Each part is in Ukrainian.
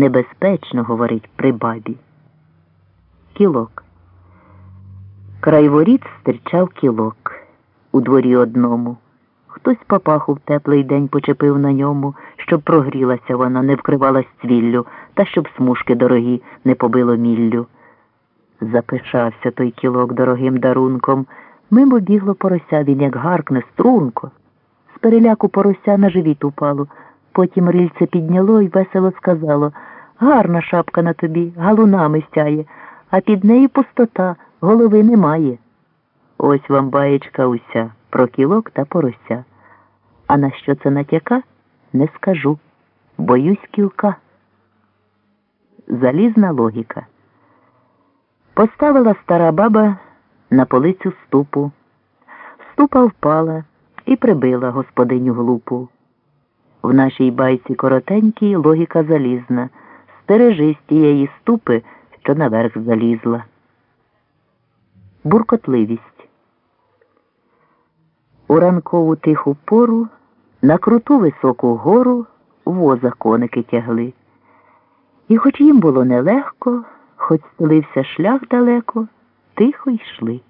Небезпечно, говорить, при бабі. Кілок. Край воріт стирчав кілок у дворі одному. Хтось папаху в теплий день почепив на ньому, щоб прогрілася вона, не вкривалась цвіллю, та щоб смужки дорогі не побило міллю. Запишався той кілок дорогим дарунком. Мимо бігло порося, він як гаркне струнко. З переляку порося на живіт упало. Потім рильце підняло і весело сказало Гарна шапка на тобі, галунами стяє, а під нею пустота, голови немає. Ось вам баєчка уся про кілок та порося. А на що це натяка, не скажу. Боюсь кілка. Залізна логіка. Поставила стара баба на полицю ступу. Ступа впала і прибила господиню глупу. В нашій байці коротенькій логіка залізна. Стережись тієї ступи, що наверх залізла. Буркотливість. У ранкову тиху пору на круту високу гору воза коники тягли. І хоч їм було нелегко, хоч стелився шлях далеко, тихо йшли.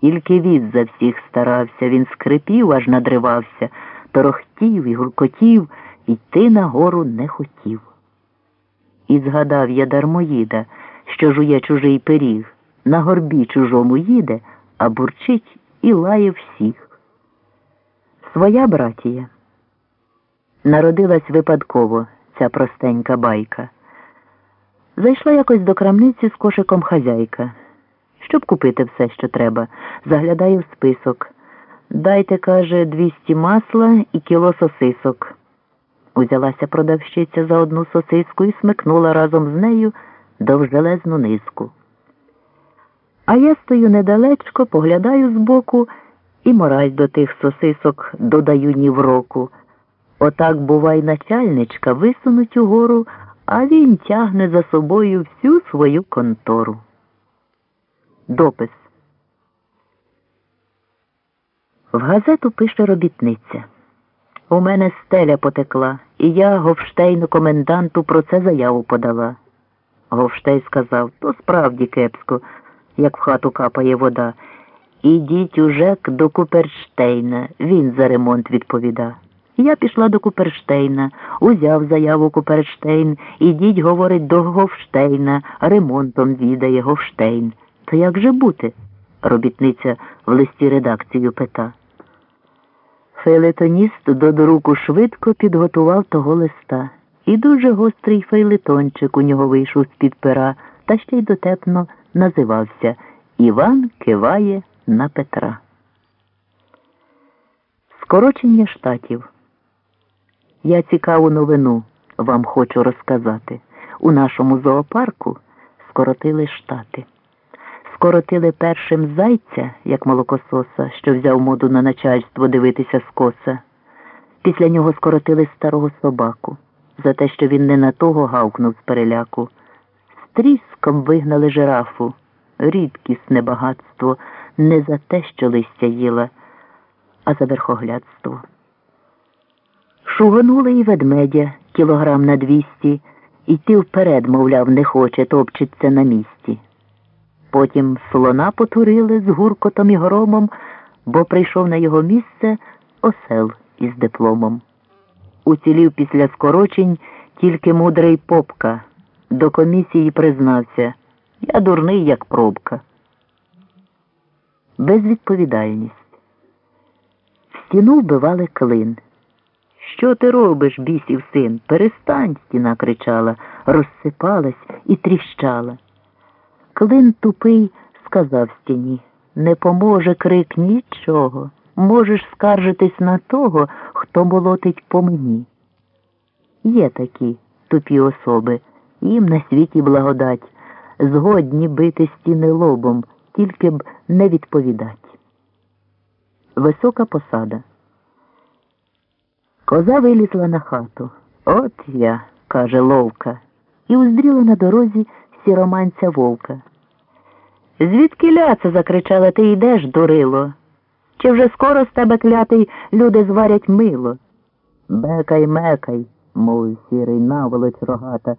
Тільки віз за всіх старався, він скрипів, аж надривався, торохтів і гуркотів, йти на гору не хотів. І згадав я дармоїда, що жує чужий пиріг, на горбі чужому їде, а бурчить і лає всіх. Своя братія. Народилась випадково ця простенька байка. Зайшла якось до крамниці з кошиком хазяйка. Щоб купити все, що треба, заглядає в список. Дайте, каже, двісті масла і кіло сосисок. Узялася продавщиця за одну сосиску і смикнула разом з нею довжелезну низку. А я стою недалечко, поглядаю збоку і мораль до тих сосисок додаю ні в року. Отак, бувай, начальничка висунуть угору, а він тягне за собою всю свою контору. Допис. В газету пише робітниця. У мене стеля потекла, і я Говштейну коменданту про це заяву подала. Говштей сказав то справді кепсько, як в хату капає вода. Ідіть уже до Куперштейна, він за ремонт відповіда. Я пішла до Куперштейна, узяв заяву Куперштейн, ідіть, говорить, до Говштейна, ремонтом відає Говштейн. То як же бути? робітниця в листі редакцію пита. Фейлетоніст до друку швидко підготував того листа. І дуже гострий фейлетончик у нього вийшов з-під пера, та ще й дотепно називався Іван киває на Петра. Скорочення штатів. Я цікаву новину вам хочу розказати. У нашому зоопарку скоротили штати. Скоротили першим зайця, як молокососа, що взяв моду на начальство дивитися скоса. Після нього скоротили старого собаку за те, що він не на того гавкнув з переляку. З тріском вигнали жирафу, рідкісне багатство, не за те, що листя їла, а за верхоглядство. Шуганули і ведмедя кілограм на двісті, і ті вперед, мовляв, не хоче, топчеться на місці. Потім слона потурили з гуркотом і громом, бо прийшов на його місце осел із дипломом. Уцілів після скорочень тільки мудрий попка. До комісії признався я дурний, як пробка. Безвідповідальність. В стіну вбивали клин. Що ти робиш, бісів син? Перестань, стіна кричала, розсипалась і тріщала. Клин тупий сказав стіні не поможе крик нічого. Можеш скаржитись на того, хто молотить по мені. Є такі тупі особи, їм на світі благодать, згодні бити стіни лобом, тільки б не відповідать. Висока посада. Коза вилізла на хату. От я, каже Ловка, і уздріла на дорозі сіроманця вовка. Звідки ляце? закричала ти йдеш, дурило. Чи вже скоро з тебе клятий люди зварять мило? Бекай, мекай, мовив сірий наволоч рогата.